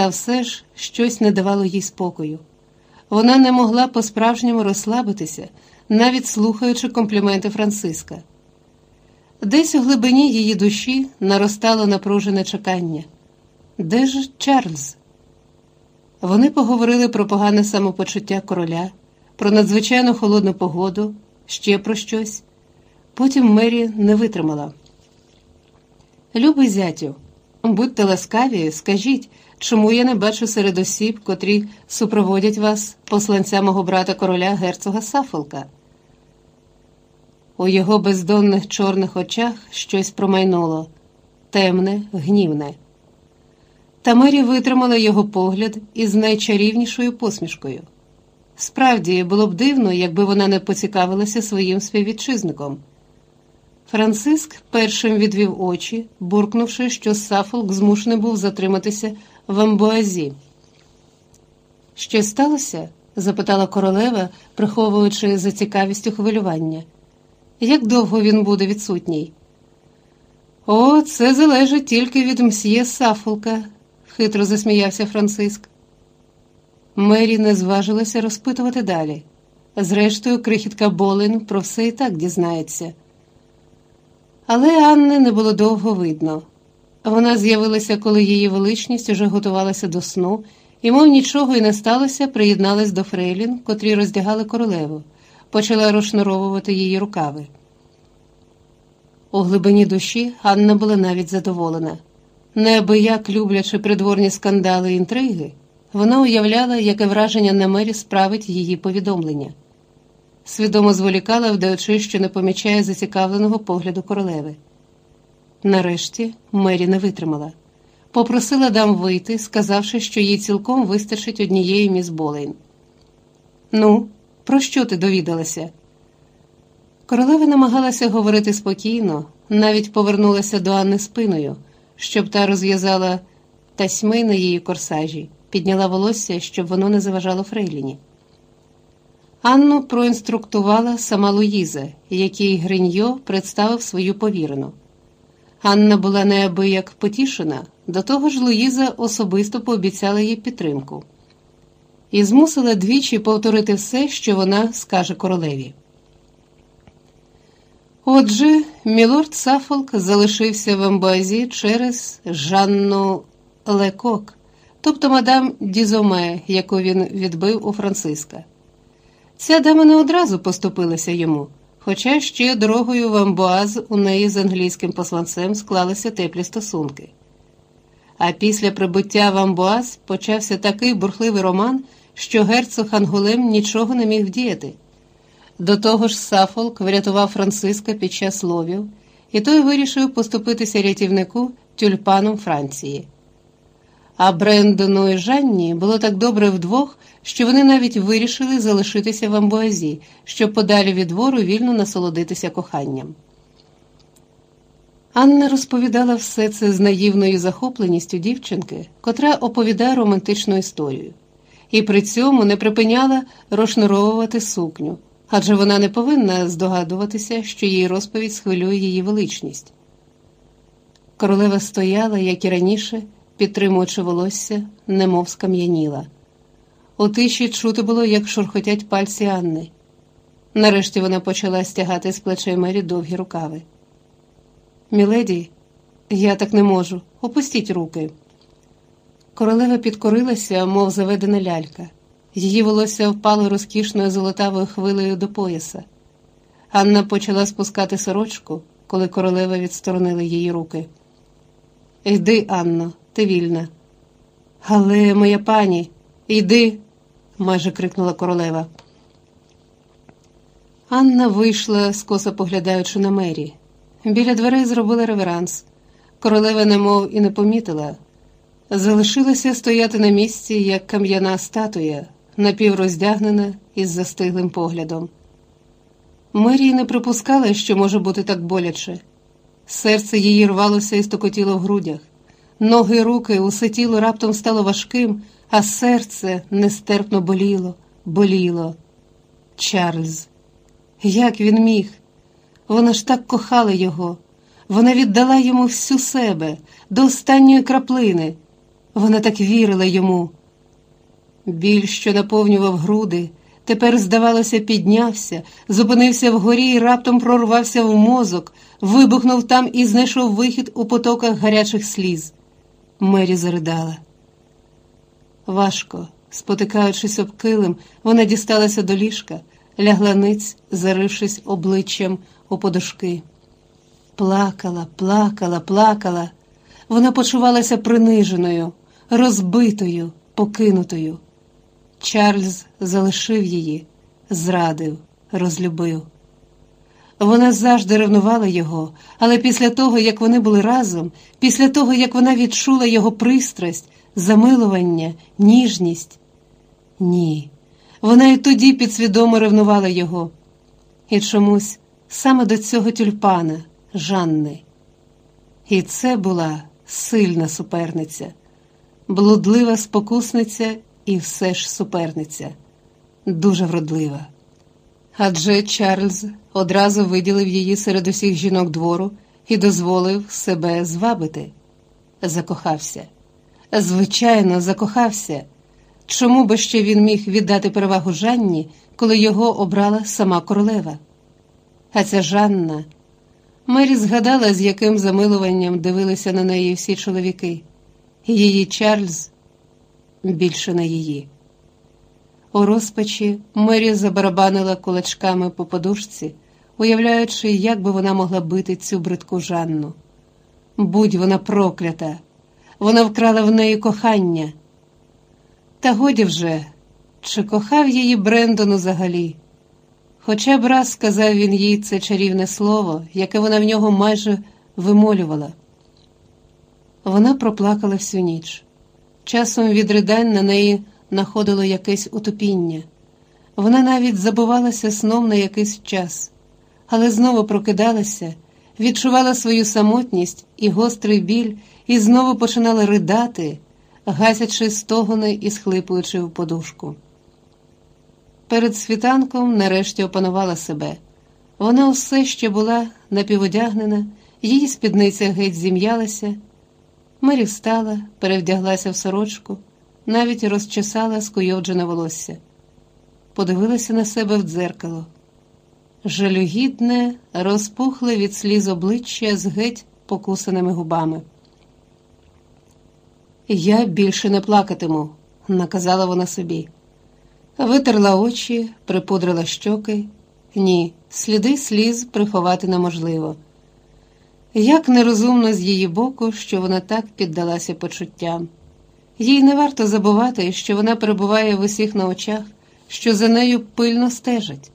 Та все ж щось не давало їй спокою. Вона не могла по-справжньому розслабитися, навіть слухаючи компліменти Франциска. Десь у глибині її душі наростало напружене чекання. Де ж Чарльз? Вони поговорили про погане самопочуття короля, про надзвичайно холодну погоду, ще про щось. Потім Мері не витримала. Любий зятю, будьте ласкаві, скажіть, чому я не бачу серед осіб, котрі супроводять вас, посланця мого брата короля герцога Сафолка. У його бездонних чорних очах щось промайнуло темне, гнівне. Та Мері витримала його погляд із найчарівнішою посмішкою. Справді, було б дивно, якби вона не поцікавилася своїм співвітчизником. Франциск першим відвів очі, буркнувши, що Сафолк змушений був затриматися в амбуазі. Що сталося? запитала королева, приховуючи за цікавістю хвилювання. Як довго він буде відсутній? О, це залежить тільки від мсьє Сафолка, хитро засміявся Франциск. Мері не зважилася розпитувати далі. Зрештою, крихітка Болин про все і так дізнається. Але Анни не було довго видно. Вона з'явилася, коли її величність уже готувалася до сну, і, мов нічого і не сталося, приєдналась до Фрейлін, котрі роздягали королеву, почала розшнуровувати її рукави. У глибині душі Анна була навіть задоволена. Неабияк люблячи придворні скандали і інтриги, вона уявляла, яке враження на мері справить її повідомлення. Свідомо зволікала, вдаючи, що не помічає зацікавленого погляду королеви. Нарешті Мері не витримала. Попросила дам вийти, сказавши, що їй цілком вистачить однієї міс Болейн. Ну, про що ти довідалася? Королева намагалася говорити спокійно, навіть повернулася до Анни спиною, щоб та розв'язала тасьми на її корсажі, підняла волосся, щоб воно не заважало Фрейліні. Анну проінструктувала сама Луїза, якій Гриньо представив свою повірену. Анна була неабияк потішена, до того ж Луїза особисто пообіцяла їй підтримку і змусила двічі повторити все, що вона скаже королеві. Отже, мілорд Сафолк залишився в амбазі через Жанну Лекок, тобто мадам Дізоме, яку він відбив у Франциска. Ця дама не одразу поступилася йому, хоча ще дорогою в Амбуаз у неї з англійським посланцем склалися теплі стосунки. А після прибуття в Амбуаз почався такий бурхливий роман, що герцог Ангулем нічого не міг вдіяти. До того ж, Сафолк врятував Франциска під час ловів, і той вирішив поступитися рятівнику тюльпаном Франції. А Брендону і Жанні було так добре вдвох, що вони навіть вирішили залишитися в амбуазі, щоб подалі від двору вільно насолодитися коханням. Анна розповідала все це з наївною захопленістю дівчинки, котра оповідає романтичну історію, і при цьому не припиняла розшнуровувати сукню, адже вона не повинна здогадуватися, що її розповідь схвилює її величність. Королева стояла, як і раніше, підтримуючи волосся, немов скам'яніла. У тиші чути було, як шурхотять пальці Анни. Нарешті вона почала стягати з плечей Мері довгі рукави. Міледі, я так не можу. Опустіть руки. Королева підкорилася, мов заведена лялька. Її волосся впало розкішною золотавою хвилею до пояса. Анна почала спускати сорочку, коли королева відсторонила її руки. Йди, Анно, ти вільна. Але, моя пані, йди, майже крикнула королева. Анна вийшла, скоса поглядаючи на мері. Біля дверей зробила реверанс. Королева немов і не помітила. Залишилася стояти на місці, як кам'яна статуя, напівроздягнена із застиглим поглядом. Мері не припускала, що може бути так боляче. Серце її рвалося і стокотіло в грудях. Ноги руки, усе тіло раптом стало важким, а серце нестерпно боліло, боліло. Чарльз, як він міг? Вона ж так кохала його, вона віддала йому всю себе до останньої краплини. Вона так вірила йому. Біль, що наповнював груди, тепер, здавалося, піднявся, зупинився вгорі і раптом прорвався в мозок, вибухнув там і знайшов вихід у потоках гарячих сліз. Мері заридала. Важко, спотикаючись об килим, вона дісталася до ліжка, лягла ниць, зарившись обличчям у подушки. Плакала, плакала, плакала. Вона почувалася приниженою, розбитою, покинутою. Чарльз залишив її, зрадив, розлюбив. Вона завжди ревнувала його, але після того, як вони були разом, після того, як вона відчула його пристрасть, замилування, ніжність, ні, вона і тоді підсвідомо ревнувала його. І чомусь саме до цього тюльпана, Жанни. І це була сильна суперниця, блудлива спокусниця і все ж суперниця, дуже вродлива. Адже Чарльз одразу виділив її серед усіх жінок двору і дозволив себе звабити. Закохався. Звичайно, закохався. Чому би ще він міг віддати перевагу Жанні, коли його обрала сама королева? А ця Жанна. Мері згадала, з яким замилуванням дивилися на неї всі чоловіки, її Чарльз більше не її. У розпачі Мері забарабанила кулачками по подушці, уявляючи, як би вона могла бити цю бридку Жанну. Будь вона проклята, вона вкрала в неї кохання. Та годі вже, чи кохав її Брендон взагалі? Хоча б раз сказав він їй це чарівне слово, яке вона в нього майже вимолювала. Вона проплакала всю ніч. Часом від ридань на неї находило якесь утопіння. Вона навіть забувалася сном на якийсь час, але знову прокидалася, відчувала свою самотність і гострий біль, і знову починала ридати, гасячи стогони і схлипуючи в подушку. Перед світанком нарешті опанувала себе. Вона усе ще була напіводягнена, її спідниця геть зім'ялася. Мері встала, перевдяглася в сорочку, навіть розчесала скуйовджене волосся, подивилася на себе в дзеркало. Жалюгідне, розпухле від сліз обличчя з геть покусаними губами. Я більше не плакатиму, наказала вона собі. Витерла очі, припудрила щоки. Ні, сліди сліз приховати неможливо. Як нерозумно з її боку, що вона так піддалася почуттям. Їй не варто забувати, що вона перебуває в усіх на очах, що за нею пильно стежать.